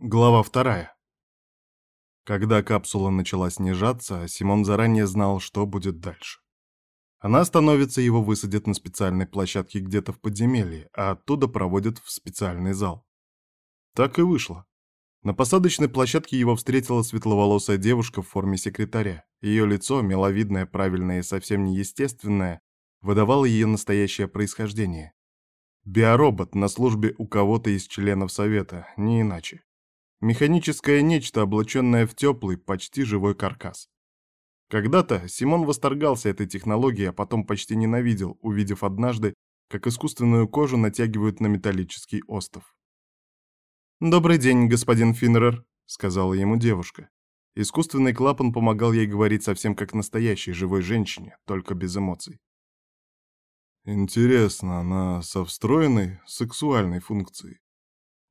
Глава вторая. Когда капсула начала снижаться, Симон заранее знал, что будет дальше. Она остановится, его высадят на специальной площадке где-то в подземелье, а оттуда проводят в специальный зал. Так и вышло. На посадочной площадке его встретила светловолосая девушка в форме секретаря. Ее лицо, миловидное, правильное и совсем неестественное, выдавало ее настоящее происхождение. Биоробот на службе у кого-то из членов Совета, не иначе. Механическое нечто, облаченное в теплый, почти живой каркас. Когда-то Симон восторгался этой технологией, а потом почти ненавидел, увидев однажды, как искусственную кожу натягивают на металлический остов. «Добрый день, господин Финнерер», — сказала ему девушка. Искусственный клапан помогал ей говорить совсем как настоящей живой женщине, только без эмоций. Интересно, она со встроенной сексуальной функцией?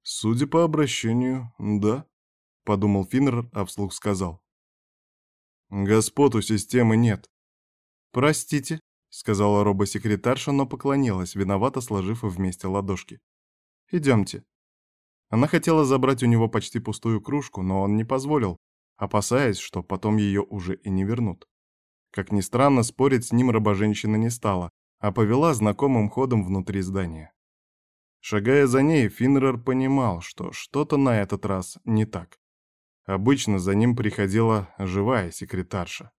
Судя по обращению, да, подумал Финнер, а вслух сказал. Господ у системы нет. Простите, сказала робосекретарша, но поклонилась, виновато сложив вместе ладошки. Идемте. Она хотела забрать у него почти пустую кружку, но он не позволил, опасаясь, что потом ее уже и не вернут. Как ни странно, спорить с ним рабоженщина не стала, а повела знакомым ходом внутри здания. Шагая за ней, Финнерер понимал, что что-то на этот раз не так. Обычно за ним приходила живая секретарша.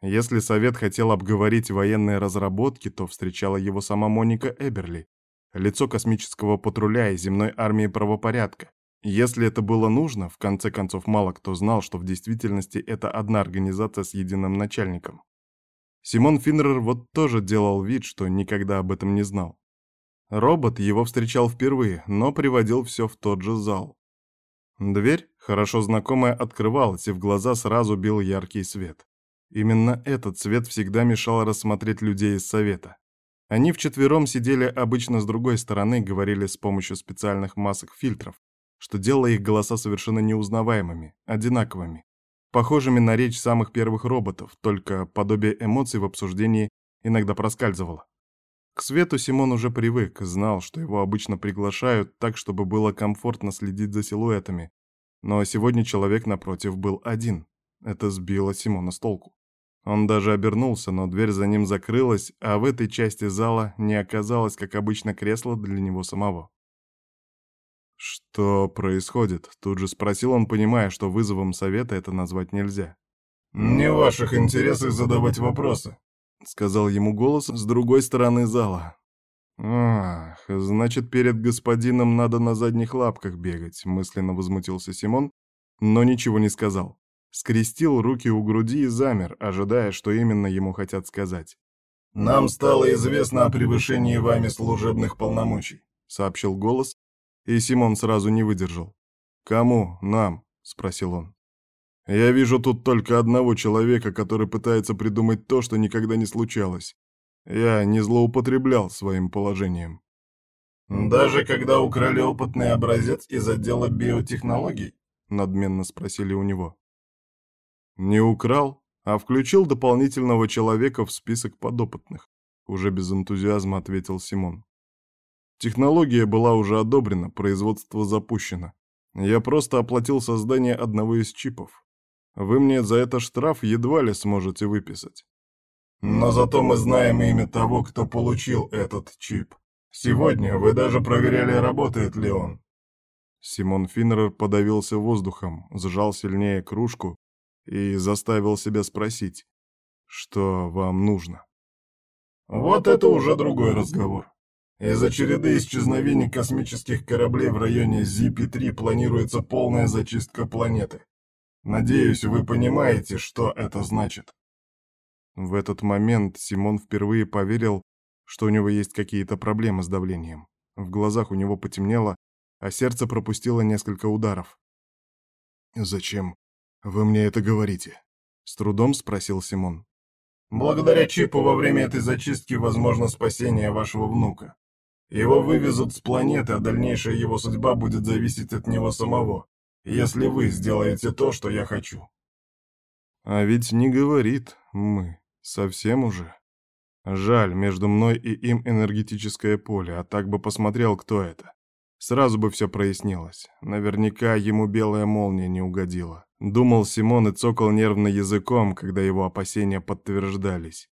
Если совет хотел обговорить военные разработки, то встречала его сама Моника Эберли, лицо космического патруля и земной армии правопорядка. Если это было нужно, в конце концов мало кто знал, что в действительности это одна организация с единым начальником. Симон Финнерер вот тоже делал вид, что никогда об этом не знал. Робот его встречал впервые, но приводил все в тот же зал. Дверь, хорошо знакомая, открывалась, и в глаза сразу бил яркий свет. Именно этот свет всегда мешал рассмотреть людей из совета. Они вчетвером сидели обычно с другой стороны, говорили с помощью специальных масок-фильтров, что делало их голоса совершенно неузнаваемыми, одинаковыми, похожими на речь самых первых роботов, только подобие эмоций в обсуждении иногда проскальзывало. К свету Симон уже привык, знал, что его обычно приглашают так, чтобы было комфортно следить за силуэтами. Но сегодня человек напротив был один. Это сбило Симона с толку. Он даже обернулся, но дверь за ним закрылась, а в этой части зала не оказалось, как обычно, кресла для него самого. «Что происходит?» — тут же спросил он, понимая, что вызовом совета это назвать нельзя. «Не в ваших интересах задавать вопросы», — сказал ему голос с другой стороны зала. «Ах, значит, перед господином надо на задних лапках бегать», — мысленно возмутился Симон, но ничего не сказал. Скрестил руки у груди и замер, ожидая, что именно ему хотят сказать. «Нам стало известно о превышении вами служебных полномочий», — сообщил голос, и Симон сразу не выдержал. «Кому? Нам?» — спросил он. Я вижу тут только одного человека, который пытается придумать то, что никогда не случалось. Я не злоупотреблял своим положением. «Даже когда украли опытный образец из отдела биотехнологий?» — надменно спросили у него. «Не украл, а включил дополнительного человека в список подопытных», — уже без энтузиазма ответил Симон. Технология была уже одобрена, производство запущено. Я просто оплатил создание одного из чипов. Вы мне за это штраф едва ли сможете выписать. Но зато мы знаем имя того, кто получил этот чип. Сегодня вы даже проверяли, работает ли он. Симон Финнер подавился воздухом, сжал сильнее кружку и заставил себя спросить, что вам нужно. Вот это уже другой разговор. Из-за череды исчезновений космических кораблей в районе ZP-3 планируется полная зачистка планеты. Надеюсь, вы понимаете, что это значит. В этот момент Симон впервые поверил, что у него есть какие-то проблемы с давлением. В глазах у него потемнело, а сердце пропустило несколько ударов. «Зачем вы мне это говорите?» — с трудом спросил Симон. «Благодаря чипу во время этой зачистки возможно спасение вашего внука. Его вывезут с планеты, а дальнейшая его судьба будет зависеть от него самого если вы сделаете то, что я хочу. А ведь не говорит «мы». Совсем уже. Жаль, между мной и им энергетическое поле, а так бы посмотрел, кто это. Сразу бы все прояснилось. Наверняка ему белая молния не угодила. Думал Симон и цокал нервно языком, когда его опасения подтверждались.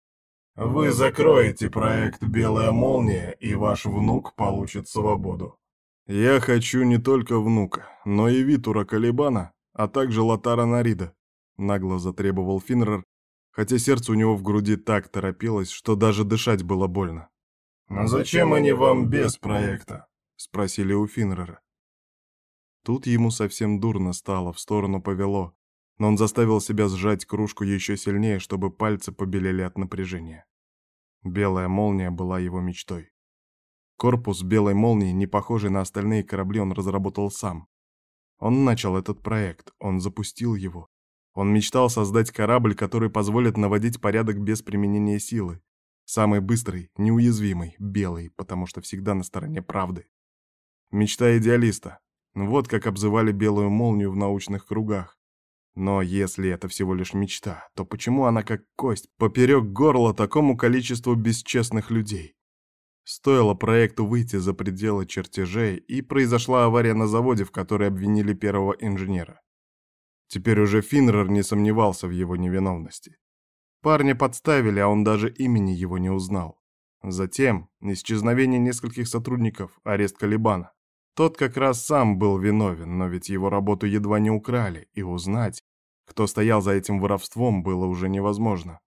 «Вы закроете проект «Белая молния», и ваш внук получит свободу». «Я хочу не только внука, но и Витура Калибана, а также Латара Нарида», — нагло затребовал Финнер, хотя сердце у него в груди так торопилось, что даже дышать было больно. «Но зачем они вам без проекта?» — спросили у Финнера. Тут ему совсем дурно стало, в сторону повело, но он заставил себя сжать кружку еще сильнее, чтобы пальцы побелели от напряжения. Белая молния была его мечтой. Корпус белой молнии, не похожий на остальные корабли, он разработал сам. Он начал этот проект, он запустил его. Он мечтал создать корабль, который позволит наводить порядок без применения силы. Самый быстрый, неуязвимый, белый, потому что всегда на стороне правды. Мечта идеалиста. Вот как обзывали белую молнию в научных кругах. Но если это всего лишь мечта, то почему она как кость поперек горла такому количеству бесчестных людей? Стоило проекту выйти за пределы чертежей, и произошла авария на заводе, в которой обвинили первого инженера. Теперь уже Финнер не сомневался в его невиновности. Парня подставили, а он даже имени его не узнал. Затем исчезновение нескольких сотрудников, арест Калибана. Тот как раз сам был виновен, но ведь его работу едва не украли, и узнать, кто стоял за этим воровством, было уже невозможно.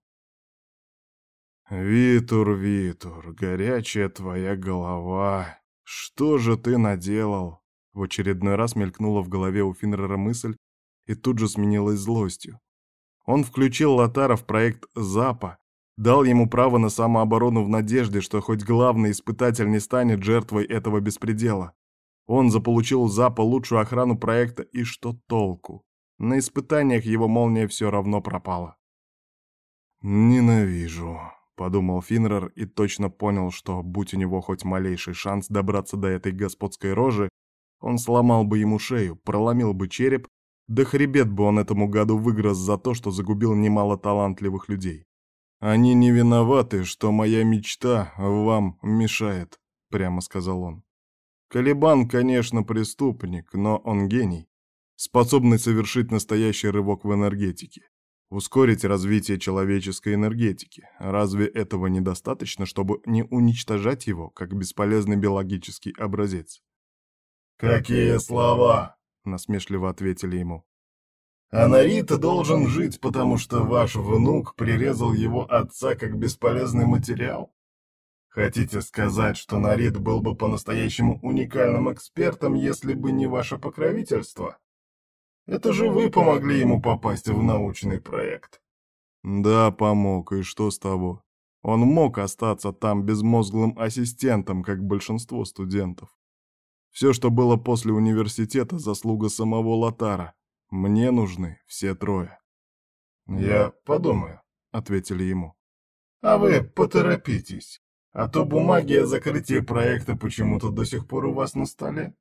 «Витур, Витур, горячая твоя голова, что же ты наделал?» В очередной раз мелькнула в голове у Финнера мысль и тут же сменилась злостью. Он включил Лотара в проект «Запа», дал ему право на самооборону в надежде, что хоть главный испытатель не станет жертвой этого беспредела. Он заполучил Запа лучшую охрану проекта, и что толку? На испытаниях его молния все равно пропала. «Ненавижу», — подумал Финнер и точно понял, что, будь у него хоть малейший шанс добраться до этой господской рожи, он сломал бы ему шею, проломил бы череп, да хребет бы он этому гаду выгрыз за то, что загубил немало талантливых людей. «Они не виноваты, что моя мечта вам мешает», — прямо сказал он. Калибан, конечно, преступник, но он гений, способный совершить настоящий рывок в энергетике, ускорить развитие человеческой энергетики. Разве этого недостаточно, чтобы не уничтожать его, как бесполезный биологический образец? «Какие слова!» — насмешливо ответили ему. «Анарита должен жить, потому что ваш внук прирезал его отца как бесполезный материал. Хотите сказать, что Нарит был бы по-настоящему уникальным экспертом, если бы не ваше покровительство? Это же вы помогли ему попасть в научный проект. Да, помог, и что с того? Он мог остаться там безмозглым ассистентом, как большинство студентов. Все, что было после университета, заслуга самого Латара. Мне нужны все трое. «Я подумаю», — ответили ему. «А вы поторопитесь. А то бумаги о закрытии проекта почему-то до сих пор у вас на столе.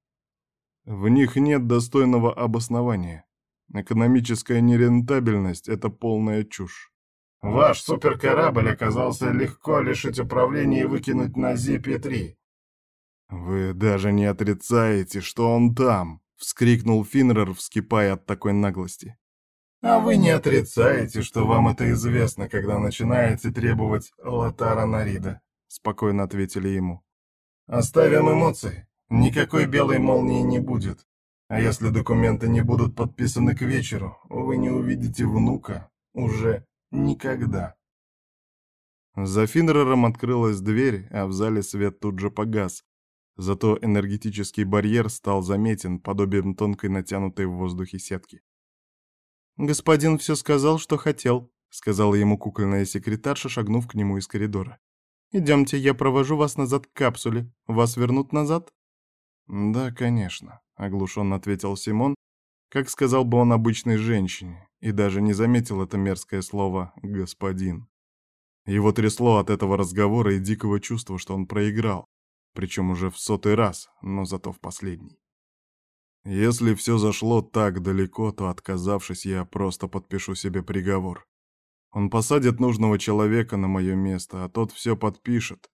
В них нет достойного обоснования. Экономическая нерентабельность — это полная чушь. Ваш суперкорабль оказался легко лишить управления и выкинуть на Зипе-3. Вы даже не отрицаете, что он там, — вскрикнул Финнер, вскипая от такой наглости. А вы не отрицаете, что вам это известно, когда начинаете требовать Латара Нарида. — спокойно ответили ему. «Оставим эмоции. Никакой белой молнии не будет. А если документы не будут подписаны к вечеру, вы не увидите внука уже никогда». За Финнером открылась дверь, а в зале свет тут же погас. Зато энергетический барьер стал заметен, подобием тонкой натянутой в воздухе сетки. «Господин все сказал, что хотел», — сказала ему кукольная секретарша, шагнув к нему из коридора. Идемте, я провожу вас назад к капсуле. Вас вернут назад?» «Да, конечно», — оглушенно ответил Симон, как сказал бы он обычной женщине, и даже не заметил это мерзкое слово «господин». Его трясло от этого разговора и дикого чувства, что он проиграл, причем уже в сотый раз, но зато в последний. Если все зашло так далеко, то, отказавшись, я просто подпишу себе приговор. Он посадит нужного человека на мое место, а тот все подпишет.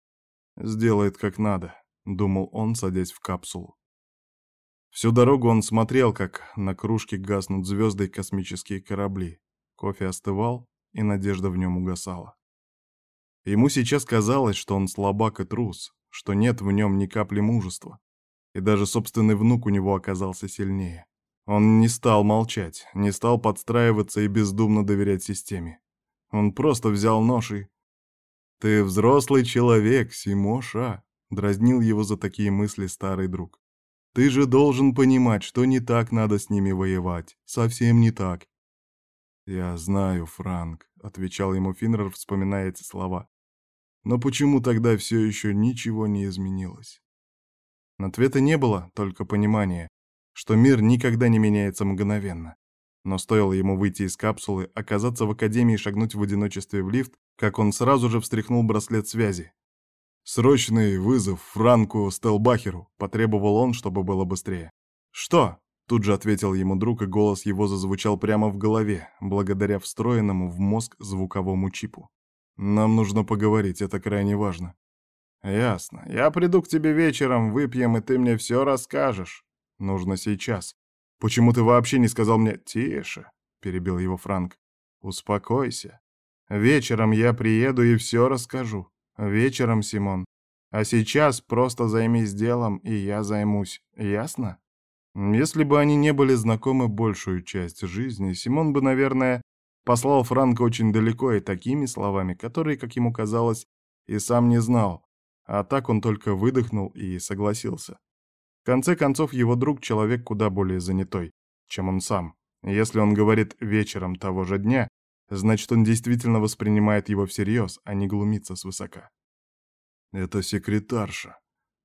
Сделает как надо, думал он, садясь в капсулу. Всю дорогу он смотрел, как на кружке гаснут звезды и космические корабли. Кофе остывал, и надежда в нем угасала. Ему сейчас казалось, что он слабак и трус, что нет в нем ни капли мужества. И даже собственный внук у него оказался сильнее. Он не стал молчать, не стал подстраиваться и бездумно доверять системе. Он просто взял нож и... «Ты взрослый человек, Симоша!» — дразнил его за такие мысли старый друг. «Ты же должен понимать, что не так надо с ними воевать. Совсем не так». «Я знаю, Франк», — отвечал ему Финнер, вспоминая эти слова. «Но почему тогда все еще ничего не изменилось?» Ответа не было, только понимание, что мир никогда не меняется мгновенно. Но стоило ему выйти из капсулы, оказаться в академии и шагнуть в одиночестве в лифт, как он сразу же встряхнул браслет связи. «Срочный вызов Франку Стелбахеру», — потребовал он, чтобы было быстрее. «Что?» — тут же ответил ему друг, и голос его зазвучал прямо в голове, благодаря встроенному в мозг звуковому чипу. «Нам нужно поговорить, это крайне важно». «Ясно. Я приду к тебе вечером, выпьем, и ты мне все расскажешь». Нужно сейчас. Почему ты вообще не сказал мне «Тише», — перебил его Франк. «Успокойся. Вечером я приеду и все расскажу. Вечером, Симон. А сейчас просто займись делом, и я займусь. Ясно?» Если бы они не были знакомы большую часть жизни, Симон бы, наверное, послал Франка очень далеко и такими словами, которые, как ему казалось, и сам не знал. А так он только выдохнул и согласился. В конце концов, его друг — человек куда более занятой, чем он сам. Если он говорит вечером того же дня, значит, он действительно воспринимает его всерьез, а не глумится свысока. «Это секретарша.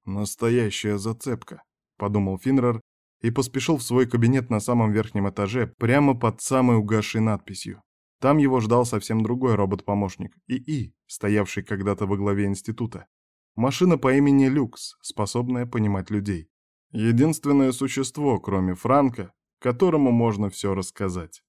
Настоящая зацепка», — подумал Финнер и поспешил в свой кабинет на самом верхнем этаже, прямо под самой угасшей надписью. Там его ждал совсем другой робот-помощник, ИИ, стоявший когда-то во главе института. Машина по имени Люкс, способная понимать людей. Единственное существо, кроме Франка, которому можно все рассказать.